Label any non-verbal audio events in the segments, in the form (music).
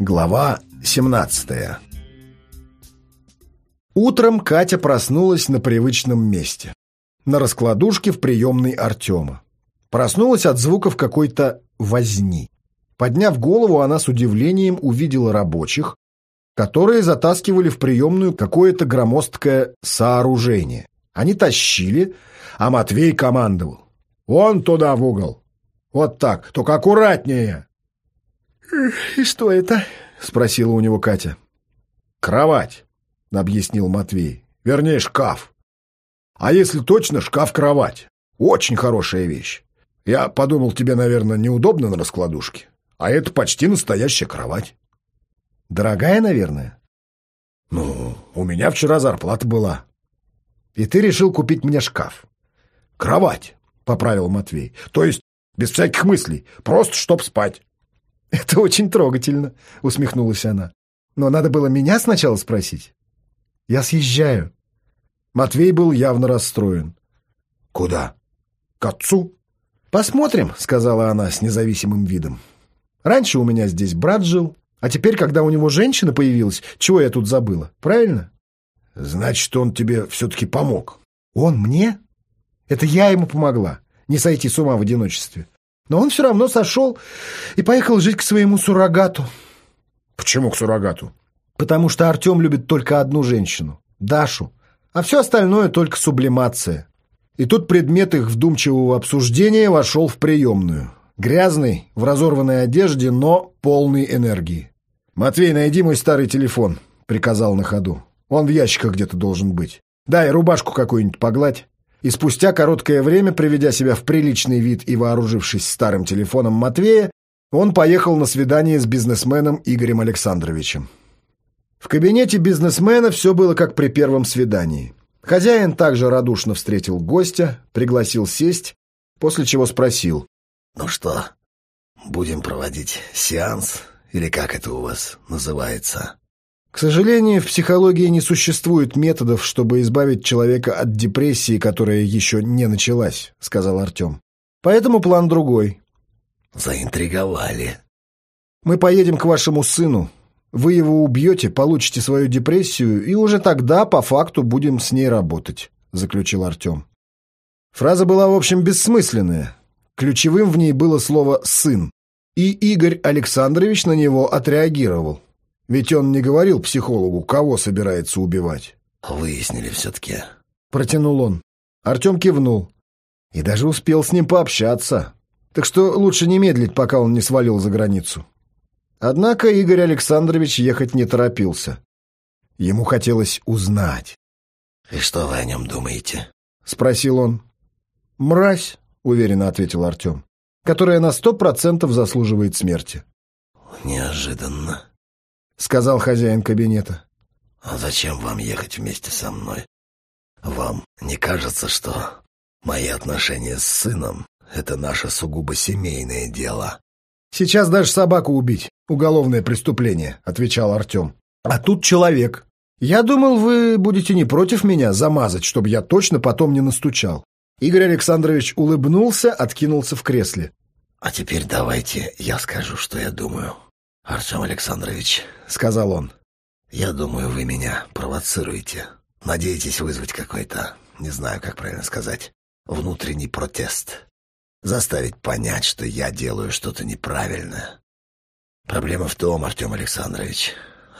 Глава 17 Утром Катя проснулась на привычном месте. На раскладушке в приемной Артема. Проснулась от звуков какой-то возни. Подняв голову, она с удивлением увидела рабочих, которые затаскивали в приемную какое-то громоздкое сооружение. Они тащили, а Матвей командовал. «Вон туда в угол! Вот так, только аккуратнее!» «И что это?» — спросила у него Катя. «Кровать», — объяснил Матвей. «Вернее, шкаф. А если точно, шкаф-кровать. Очень хорошая вещь. Я подумал, тебе, наверное, неудобно на раскладушке. А это почти настоящая кровать». «Дорогая, наверное?» «Ну, у меня вчера зарплата была». «И ты решил купить мне шкаф?» «Кровать», — поправил Матвей. «То есть без всяких мыслей, просто чтоб спать». (laughs) «Это очень трогательно», — усмехнулась она. «Но надо было меня сначала спросить. Я съезжаю». Матвей был явно расстроен. «Куда? К отцу?» «Посмотрим», — сказала она с независимым видом. «Раньше у меня здесь брат жил, а теперь, когда у него женщина появилась, чего я тут забыла, правильно?» «Значит, он тебе все-таки помог». «Он мне? Это я ему помогла, не сойти с ума в одиночестве. Но он все равно сошел и поехал жить к своему суррогату. Почему к суррогату? Потому что Артем любит только одну женщину — Дашу, а все остальное только сублимация. И тут предмет их вдумчивого обсуждения вошел в приемную. Грязный, в разорванной одежде, но полный энергии. «Матвей, найди мой старый телефон», — приказал на ходу. «Он в ящиках где-то должен быть. Дай рубашку какую-нибудь погладь». И спустя короткое время, приведя себя в приличный вид и вооружившись старым телефоном Матвея, он поехал на свидание с бизнесменом Игорем Александровичем. В кабинете бизнесмена все было как при первом свидании. Хозяин также радушно встретил гостя, пригласил сесть, после чего спросил. «Ну что, будем проводить сеанс, или как это у вас называется?» К сожалению, в психологии не существует методов, чтобы избавить человека от депрессии, которая еще не началась, сказал Артем. Поэтому план другой. Заинтриговали. Мы поедем к вашему сыну. Вы его убьете, получите свою депрессию, и уже тогда, по факту, будем с ней работать, заключил Артем. Фраза была, в общем, бессмысленная. Ключевым в ней было слово «сын». И Игорь Александрович на него отреагировал. Ведь он не говорил психологу, кого собирается убивать. «Выяснили все-таки». Протянул он. Артем кивнул. И даже успел с ним пообщаться. Так что лучше не медлить, пока он не свалил за границу. Однако Игорь Александрович ехать не торопился. Ему хотелось узнать. «И что вы о нем думаете?» — спросил он. «Мразь», — уверенно ответил Артем, «которая на сто процентов заслуживает смерти». «Неожиданно», — сказал хозяин кабинета. «А зачем вам ехать вместе со мной? Вам не кажется, что мои отношения с сыном — это наше сугубо семейное дело?» «Сейчас даже собаку убить — уголовное преступление», — отвечал Артем. «А тут человек. Я думал, вы будете не против меня замазать, чтобы я точно потом не настучал». Игорь Александрович улыбнулся, откинулся в кресле. «А теперь давайте я скажу, что я думаю». «Артем Александрович», — сказал он, — «я думаю, вы меня провоцируете. Надеетесь вызвать какой-то, не знаю, как правильно сказать, внутренний протест. Заставить понять, что я делаю что-то неправильное. Проблема в том, Артем Александрович,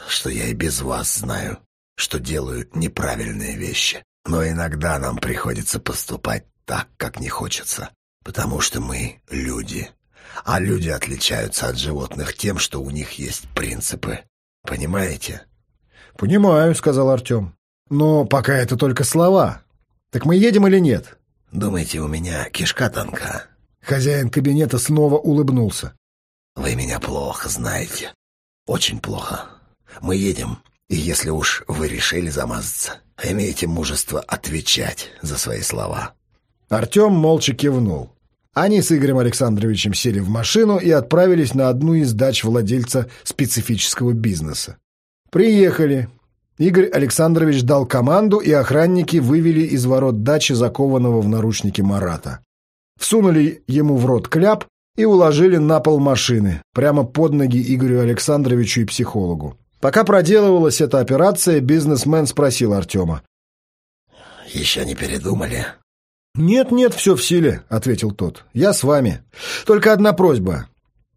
что я и без вас знаю, что делаю неправильные вещи. Но иногда нам приходится поступать так, как не хочется, потому что мы люди». А люди отличаются от животных тем, что у них есть принципы. Понимаете? «Понимаю», — сказал Артем. «Но пока это только слова. Так мы едем или нет?» «Думаете, у меня кишка тонка?» Хозяин кабинета снова улыбнулся. «Вы меня плохо знаете. Очень плохо. Мы едем, и если уж вы решили замазаться, имейте мужество отвечать за свои слова». Артем молча кивнул. Они с Игорем Александровичем сели в машину и отправились на одну из дач владельца специфического бизнеса. Приехали. Игорь Александрович дал команду, и охранники вывели из ворот дачи закованного в наручники Марата. Всунули ему в рот кляп и уложили на пол машины, прямо под ноги Игорю Александровичу и психологу. Пока проделывалась эта операция, бизнесмен спросил Артема. «Еще не передумали?» «Нет-нет, все в силе», — ответил тот. «Я с вами. Только одна просьба.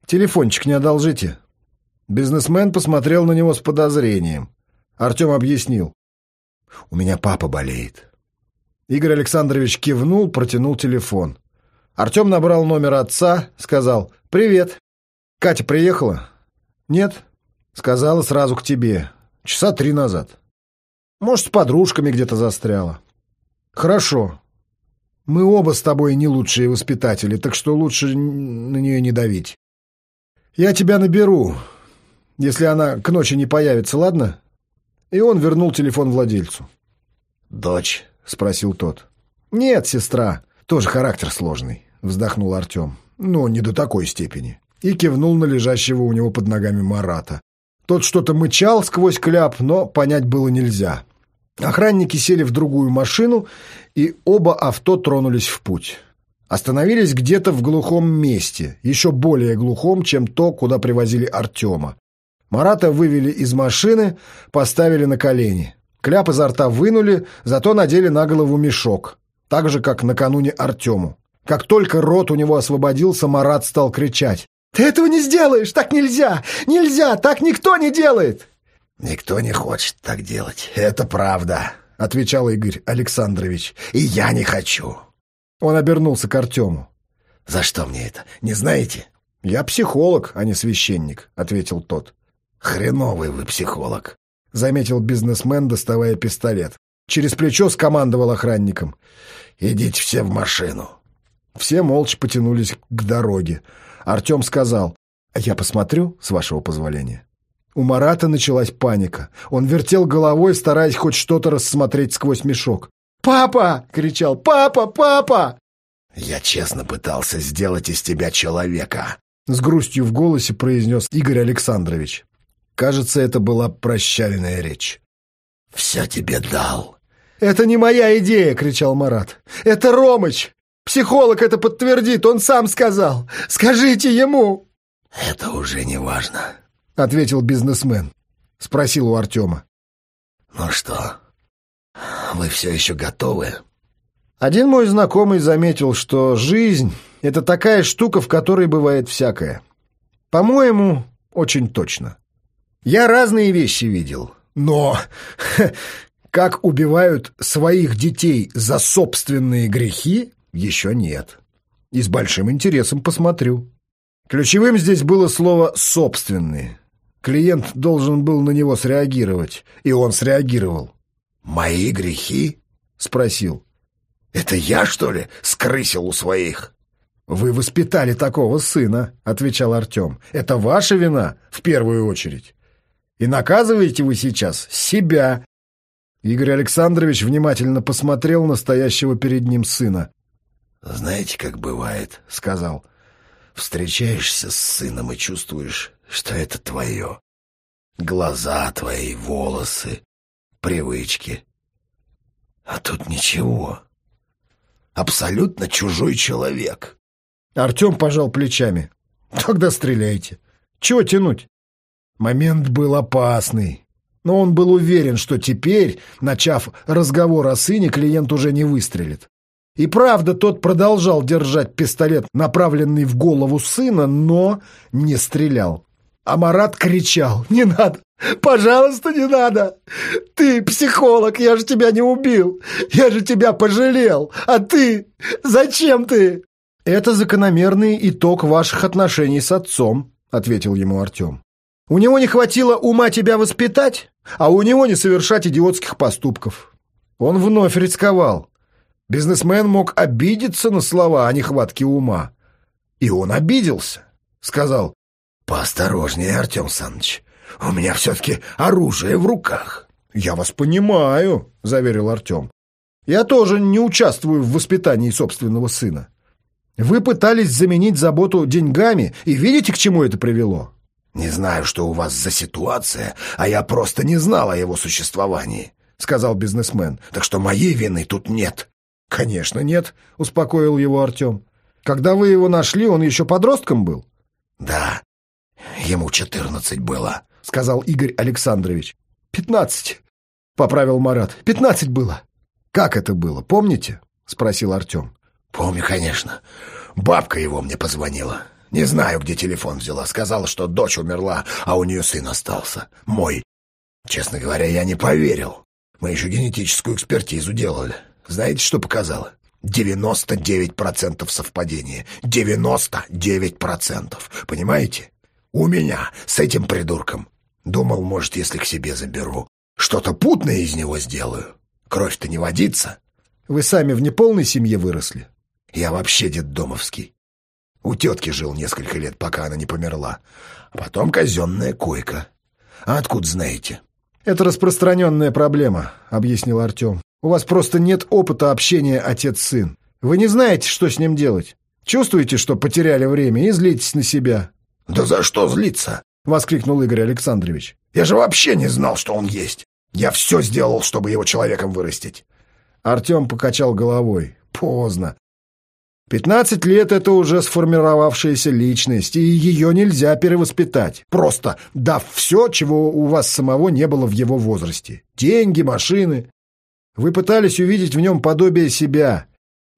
Телефончик не одолжите». Бизнесмен посмотрел на него с подозрением. Артем объяснил. «У меня папа болеет». Игорь Александрович кивнул, протянул телефон. Артем набрал номер отца, сказал «Привет». «Катя приехала?» «Нет». Сказала сразу к тебе. Часа три назад. Может, с подружками где-то застряла. Хорошо. Мы оба с тобой не лучшие воспитатели, так что лучше на нее не давить. Я тебя наберу, если она к ночи не появится, ладно? И он вернул телефон владельцу. «Дочь?» — спросил тот. «Нет, сестра. Тоже характер сложный», — вздохнул Артем. «Но не до такой степени». И кивнул на лежащего у него под ногами Марата. Тот что-то мычал сквозь кляп, но понять было нельзя. Охранники сели в другую машину, и оба авто тронулись в путь. Остановились где-то в глухом месте, еще более глухом, чем то, куда привозили Артема. Марата вывели из машины, поставили на колени. Кляп изо рта вынули, зато надели на голову мешок, так же, как накануне Артему. Как только рот у него освободился, Марат стал кричать. «Ты этого не сделаешь! Так нельзя! Нельзя! Так никто не делает!» «Никто не хочет так делать, это правда», — отвечал Игорь Александрович. «И я не хочу». Он обернулся к Артему. «За что мне это? Не знаете?» «Я психолог, а не священник», — ответил тот. «Хреновый вы психолог», — заметил бизнесмен, доставая пистолет. Через плечо скомандовал охранникам. «Идите все в машину». Все молча потянулись к дороге. Артем сказал, «Я посмотрю, с вашего позволения». У Марата началась паника. Он вертел головой, стараясь хоть что-то рассмотреть сквозь мешок. «Папа!» — кричал. «Папа! Папа!» «Я честно пытался сделать из тебя человека!» С грустью в голосе произнес Игорь Александрович. Кажется, это была прощальная речь. «Все тебе дал!» «Это не моя идея!» — кричал Марат. «Это Ромыч! Психолог это подтвердит, он сам сказал. Скажите ему!» «Это уже не важно», — ответил бизнесмен. Спросил у Артема. «Ну что, вы все еще готовы?» Один мой знакомый заметил, что жизнь — это такая штука, в которой бывает всякое. По-моему, очень точно. Я разные вещи видел, но (laughs) как убивают своих детей за собственные грехи, еще нет. И с большим интересом посмотрю. Ключевым здесь было слово «собственные». Клиент должен был на него среагировать, и он среагировал. «Мои грехи?» — спросил. «Это я, что ли, скрысил у своих?» «Вы воспитали такого сына», — отвечал Артем. «Это ваша вина, в первую очередь. И наказываете вы сейчас себя». Игорь Александрович внимательно посмотрел на стоящего перед ним сына. «Знаете, как бывает», — сказал. «Встречаешься с сыном и чувствуешь, что это твое. Глаза твои, волосы, привычки. А тут ничего. Абсолютно чужой человек». Артем пожал плечами. «Тогда стреляйте. Чего тянуть?» Момент был опасный. Но он был уверен, что теперь, начав разговор о сыне, клиент уже не выстрелит. И правда, тот продолжал держать пистолет, направленный в голову сына, но не стрелял. А Марат кричал «Не надо! Пожалуйста, не надо! Ты психолог, я же тебя не убил! Я же тебя пожалел! А ты? Зачем ты?» «Это закономерный итог ваших отношений с отцом», — ответил ему Артем. «У него не хватило ума тебя воспитать, а у него не совершать идиотских поступков. Он вновь рисковал. Бизнесмен мог обидеться на слова о нехватке ума. И он обиделся. Сказал, «Поосторожнее, Артем Саныч, у меня все-таки оружие в руках». «Я вас понимаю», — заверил Артем. «Я тоже не участвую в воспитании собственного сына. Вы пытались заменить заботу деньгами, и видите, к чему это привело?» «Не знаю, что у вас за ситуация, а я просто не знал о его существовании», — сказал бизнесмен. «Так что моей вины тут нет». «Конечно нет», — успокоил его Артем. Когда вы его нашли, он еще подростком был? Да, ему четырнадцать было, сказал Игорь Александрович. Пятнадцать, поправил Марат. Пятнадцать было. Как это было, помните? Спросил Артем. Помню, конечно. Бабка его мне позвонила. Не знаю, где телефон взяла. Сказала, что дочь умерла, а у нее сын остался. Мой. Честно говоря, я не поверил. Мы еще генетическую экспертизу делали. Знаете, что показало? 99% совпадения. 99%. Понимаете? У меня с этим придурком. Думал, может, если к себе заберу, что-то путное из него сделаю. Кровь-то не водится. Вы сами в неполной семье выросли? Я вообще детдомовский. У тетки жил несколько лет, пока она не померла. А потом казенная койка. А откуда знаете? «Это распространенная проблема», — объяснил Артем. «У вас просто нет опыта общения отец-сын. Вы не знаете, что с ним делать. Чувствуете, что потеряли время и злитесь на себя». «Да за что злиться?» — воскликнул Игорь Александрович. «Я же вообще не знал, что он есть. Я все сделал, чтобы его человеком вырастить». Артем покачал головой. «Поздно. Пятнадцать лет — это уже сформировавшаяся личность, и ее нельзя перевоспитать, просто дав все, чего у вас самого не было в его возрасте. Деньги, машины. Вы пытались увидеть в нем подобие себя.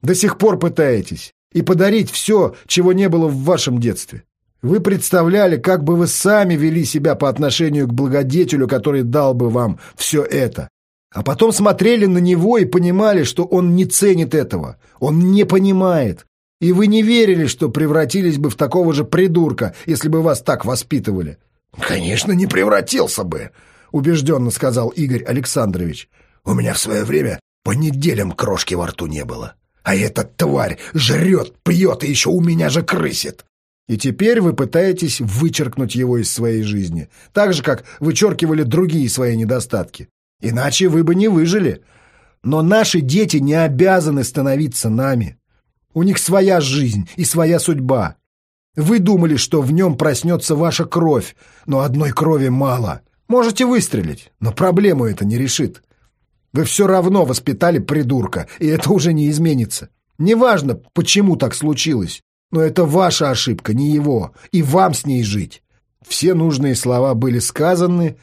До сих пор пытаетесь. И подарить все, чего не было в вашем детстве. Вы представляли, как бы вы сами вели себя по отношению к благодетелю, который дал бы вам все это. А потом смотрели на него и понимали, что он не ценит этого, он не понимает. И вы не верили, что превратились бы в такого же придурка, если бы вас так воспитывали. «Конечно, не превратился бы», — убежденно сказал Игорь Александрович. «У меня в свое время по неделям крошки во рту не было. А эта тварь жрет, пьет и еще у меня же крысит». И теперь вы пытаетесь вычеркнуть его из своей жизни, так же, как вычеркивали другие свои недостатки. Иначе вы бы не выжили. Но наши дети не обязаны становиться нами. У них своя жизнь и своя судьба. Вы думали, что в нем проснется ваша кровь, но одной крови мало. Можете выстрелить, но проблему это не решит. Вы все равно воспитали придурка, и это уже не изменится. Неважно, почему так случилось, но это ваша ошибка, не его, и вам с ней жить. Все нужные слова были сказаны,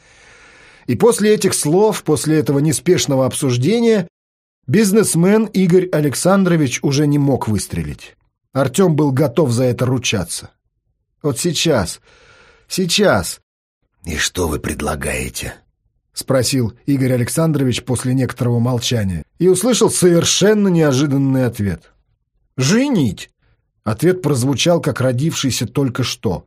и после этих слов, после этого неспешного обсуждения, бизнесмен Игорь Александрович уже не мог выстрелить. Артем был готов за это ручаться. Вот сейчас, сейчас. «И что вы предлагаете?» — спросил Игорь Александрович после некоторого молчания и услышал совершенно неожиданный ответ. «Женить!» Ответ прозвучал, как родившийся только что.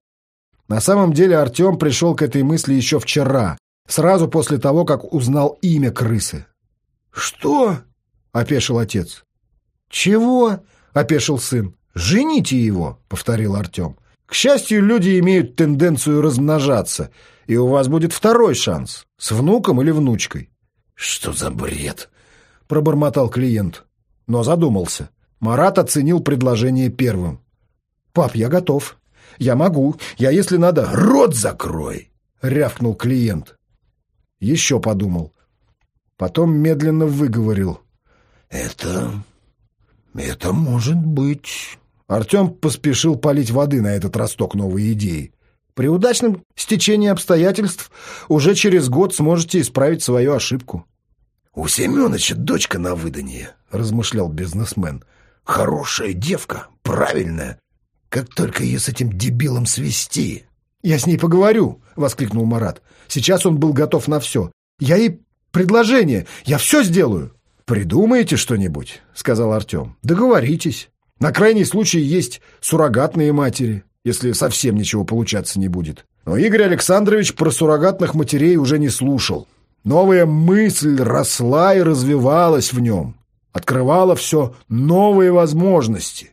На самом деле Артем пришел к этой мысли еще вчера, Сразу после того, как узнал имя крысы. «Что?» — опешил отец. «Чего?» — опешил сын. «Жените его», — повторил Артем. «К счастью, люди имеют тенденцию размножаться, и у вас будет второй шанс — с внуком или внучкой». «Что за бред?» — пробормотал клиент, но задумался. Марат оценил предложение первым. «Пап, я готов. Я могу. Я, если надо...» «Рот закрой!» — рявкнул клиент. Еще подумал. Потом медленно выговорил. «Это... это может быть...» Артем поспешил полить воды на этот росток новой идеи. При удачном стечении обстоятельств уже через год сможете исправить свою ошибку. «У Семеновича дочка на выданье», — размышлял бизнесмен. «Хорошая девка, правильная. Как только ее с этим дебилом свести...» «Я с ней поговорю», — воскликнул Марат. Сейчас он был готов на все. «Я ей предложение, я все сделаю». «Придумаете что-нибудь?» — сказал Артем. «Договоритесь. На крайний случай есть суррогатные матери, если совсем ничего получаться не будет». Но Игорь Александрович про суррогатных матерей уже не слушал. Новая мысль росла и развивалась в нем, открывала все новые возможности.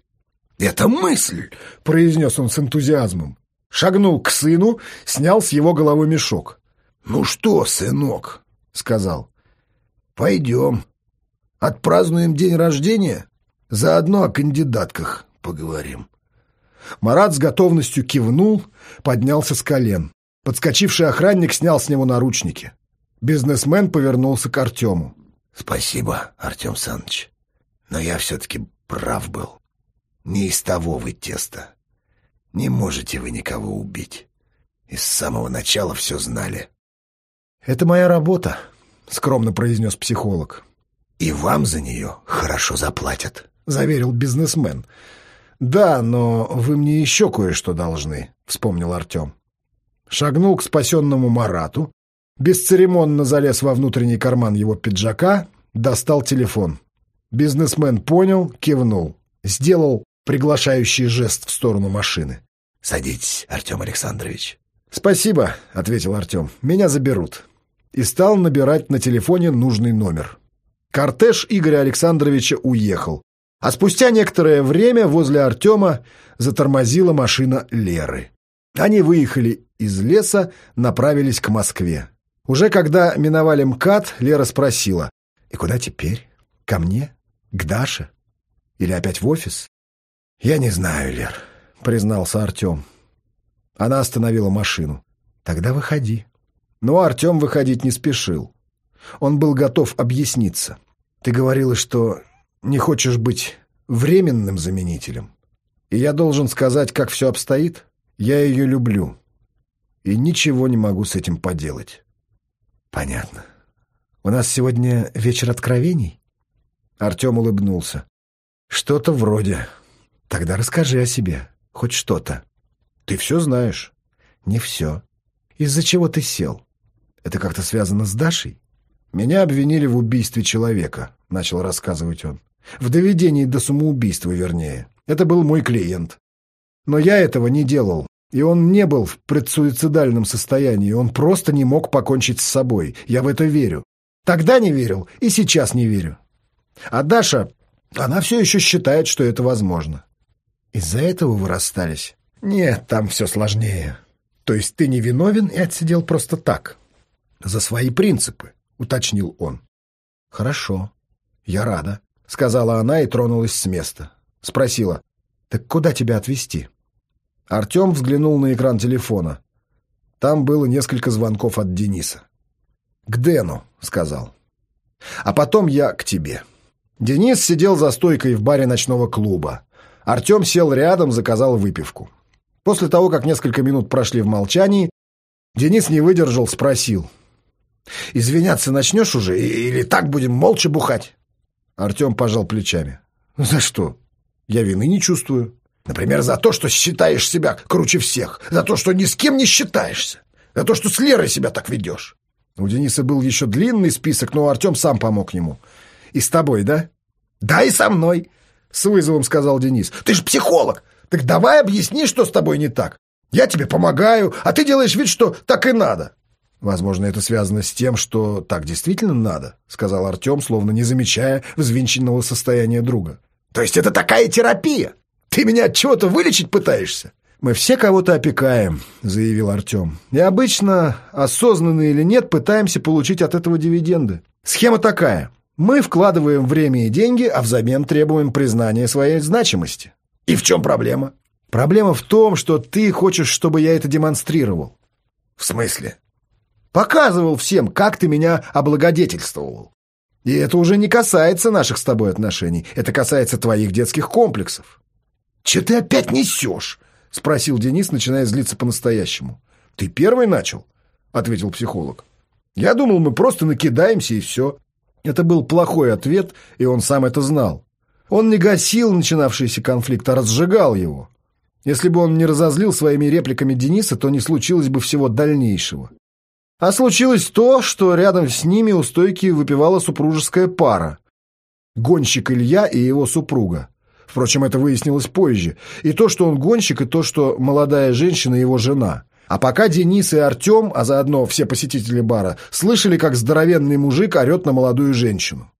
«Это мысль!» — произнес он с энтузиазмом шагнул к сыну, снял с его головы мешок. «Ну что, сынок?» — сказал. «Пойдем. Отпразднуем день рождения? Заодно о кандидатках поговорим». Марат с готовностью кивнул, поднялся с колен. Подскочивший охранник снял с него наручники. Бизнесмен повернулся к Артему. «Спасибо, Артем Саныч, но я все-таки прав был. Не из того вы теста. Не можете вы никого убить. И с самого начала все знали. «Это моя работа», — скромно произнес психолог. «И вам за нее хорошо заплатят», — заверил бизнесмен. «Да, но вы мне еще кое-что должны», — вспомнил Артем. Шагнул к спасенному Марату, бесцеремонно залез во внутренний карман его пиджака, достал телефон. Бизнесмен понял, кивнул, сделал приглашающий жест в сторону машины. «Садитесь, Артем Александрович». «Спасибо», — ответил Артем. «Меня заберут». И стал набирать на телефоне нужный номер. Кортеж Игоря Александровича уехал. А спустя некоторое время возле Артема затормозила машина Леры. Они выехали из леса, направились к Москве. Уже когда миновали МКАД, Лера спросила, «И куда теперь? Ко мне? К Даше? Или опять в офис?» «Я не знаю, Лер», — признался Артем. Она остановила машину. «Тогда выходи». Но Артем выходить не спешил. Он был готов объясниться. «Ты говорила, что не хочешь быть временным заменителем. И я должен сказать, как все обстоит. Я ее люблю. И ничего не могу с этим поделать». «Понятно. У нас сегодня вечер откровений?» Артем улыбнулся. «Что-то вроде. Тогда расскажи о себе. Хоть что-то». Ты все знаешь? Не все. Из-за чего ты сел? Это как-то связано с Дашей? Меня обвинили в убийстве человека, начал рассказывать он. В доведении до самоубийства, вернее. Это был мой клиент. Но я этого не делал. И он не был в предсуицидальном состоянии, он просто не мог покончить с собой. Я в это верю. Тогда не верил и сейчас не верю. А Даша, она все еще считает, что это возможно. Из-за этого вы расстались? Нет, там все сложнее. То есть ты не виновен и отсидел просто так? За свои принципы, уточнил он. Хорошо, я рада, сказала она и тронулась с места. Спросила, так куда тебя отвезти? Артем взглянул на экран телефона. Там было несколько звонков от Дениса. «К Дэну», — сказал. «А потом я к тебе». Денис сидел за стойкой в баре ночного клуба. Артем сел рядом, заказал выпивку. После того, как несколько минут прошли в молчании, Денис не выдержал, спросил. «Извиняться начнешь уже или так будем молча бухать?» Артем пожал плечами. «За что? Я вины не чувствую. Например, за то, что считаешь себя круче всех. За то, что ни с кем не считаешься. За то, что с Лерой себя так ведешь». У Дениса был еще длинный список, но Артем сам помог ему. «И с тобой, да?» «Да, и со мной», — с вызовом сказал Денис. «Ты же психолог. Так давай объясни, что с тобой не так. Я тебе помогаю, а ты делаешь вид, что так и надо. Возможно, это связано с тем, что так действительно надо, сказал Артем, словно не замечая взвинченного состояния друга. То есть это такая терапия? Ты меня от чего-то вылечить пытаешься? «Мы все кого-то опекаем», — заявил Артем. «И обычно, осознанно или нет, пытаемся получить от этого дивиденды. Схема такая. Мы вкладываем время и деньги, а взамен требуем признания своей значимости. И в чем проблема? Проблема в том, что ты хочешь, чтобы я это демонстрировал. В смысле? Показывал всем, как ты меня облагодетельствовал. И это уже не касается наших с тобой отношений. Это касается твоих детских комплексов. Че ты опять несешь? Спросил Денис, начиная злиться по-настоящему. Ты первый начал? Ответил психолог. Я думал, мы просто накидаемся и все. Это был плохой ответ, и он сам это знал. Он не гасил начинавшийся конфликт, а разжигал его. Если бы он не разозлил своими репликами Дениса, то не случилось бы всего дальнейшего. А случилось то, что рядом с ними у стойки выпивала супружеская пара. Гонщик Илья и его супруга. Впрочем, это выяснилось позже. И то, что он гонщик, и то, что молодая женщина его жена. А пока Денис и Артем, а заодно все посетители бара, слышали, как здоровенный мужик орет на молодую женщину.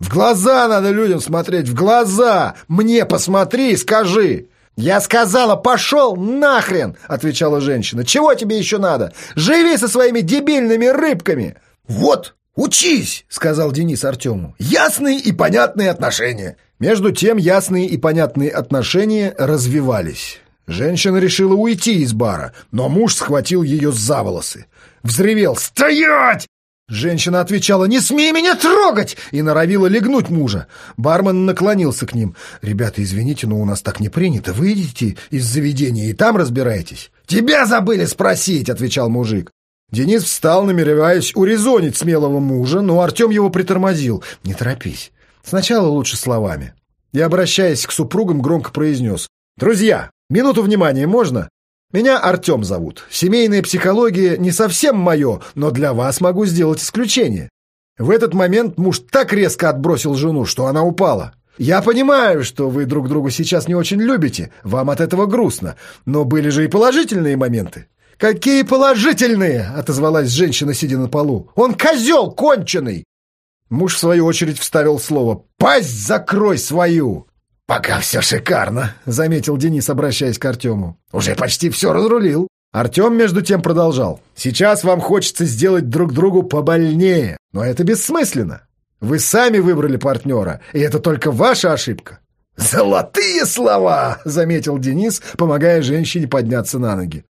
В глаза надо людям смотреть, в глаза! Мне посмотри и скажи!» «Я сказала, пошел нахрен!» — отвечала женщина. «Чего тебе еще надо? Живи со своими дебильными рыбками!» «Вот, учись!» — сказал Денис Артему. «Ясные и понятные отношения!» Между тем ясные и понятные отношения развивались. Женщина решила уйти из бара, но муж схватил ее за волосы. Взревел «Стоять! Женщина отвечала «Не смей меня трогать!» и норовила легнуть мужа. Бармен наклонился к ним. «Ребята, извините, но у нас так не принято. Выйдите из заведения и там разбирайтесь». «Тебя забыли спросить!» — отвечал мужик. Денис встал, намереваясь урезонить смелого мужа, но Артем его притормозил. «Не торопись. Сначала лучше словами». И, обращаясь к супругам, громко произнес. «Друзья, минуту внимания можно? Меня Артем зовут. Семейная психология не совсем мое, но для вас могу сделать исключение. В этот момент муж так резко отбросил жену, что она упала. Я понимаю, что вы друг друга сейчас не очень любите, вам от этого грустно, но были же и положительные моменты. «Какие положительные!» — отозвалась женщина, сидя на полу. «Он козел конченый!» Муж, в свою очередь, вставил слово «Пасть закрой свою!» «Пока все шикарно», — заметил Денис, обращаясь к Артему. «Уже почти все разрулил». Артем, между тем, продолжал. «Сейчас вам хочется сделать друг другу побольнее, но это бессмысленно. Вы сами выбрали партнера, и это только ваша ошибка». «Золотые слова!» — заметил Денис, помогая женщине подняться на ноги.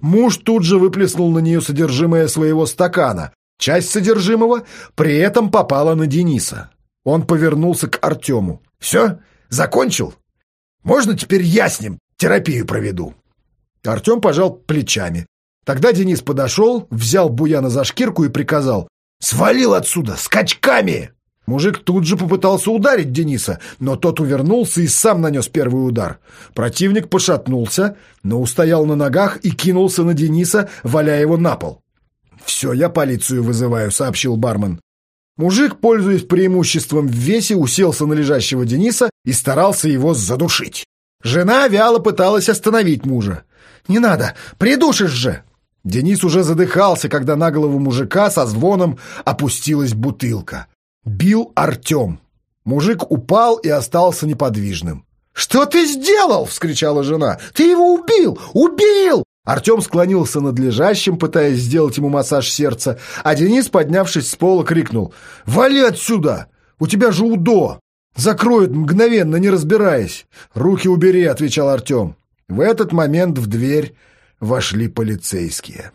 Муж тут же выплеснул на нее содержимое своего стакана. Часть содержимого при этом попала на Дениса. Он повернулся к Артему. «Все? Закончил? Можно теперь я с ним терапию проведу?» Артем пожал плечами. Тогда Денис подошел, взял Буяна за шкирку и приказал «Свалил отсюда! Скачками!» Мужик тут же попытался ударить Дениса, но тот увернулся и сам нанес первый удар. Противник пошатнулся, но устоял на ногах и кинулся на Дениса, валяя его на пол. «Все, я полицию вызываю», — сообщил бармен. Мужик, пользуясь преимуществом в весе, уселся на лежащего Дениса и старался его задушить. Жена вяло пыталась остановить мужа. «Не надо, придушишь же!» Денис уже задыхался, когда на голову мужика со звоном опустилась бутылка. Бил Артем. Мужик упал и остался неподвижным. «Что ты сделал?» — вскричала жена. «Ты его убил! Убил!» Артем склонился над лежащим, пытаясь сделать ему массаж сердца, а Денис, поднявшись с пола, крикнул «Вали отсюда! У тебя же УДО! Закроют мгновенно, не разбираясь!» «Руки убери!» — отвечал Артем. В этот момент в дверь вошли полицейские.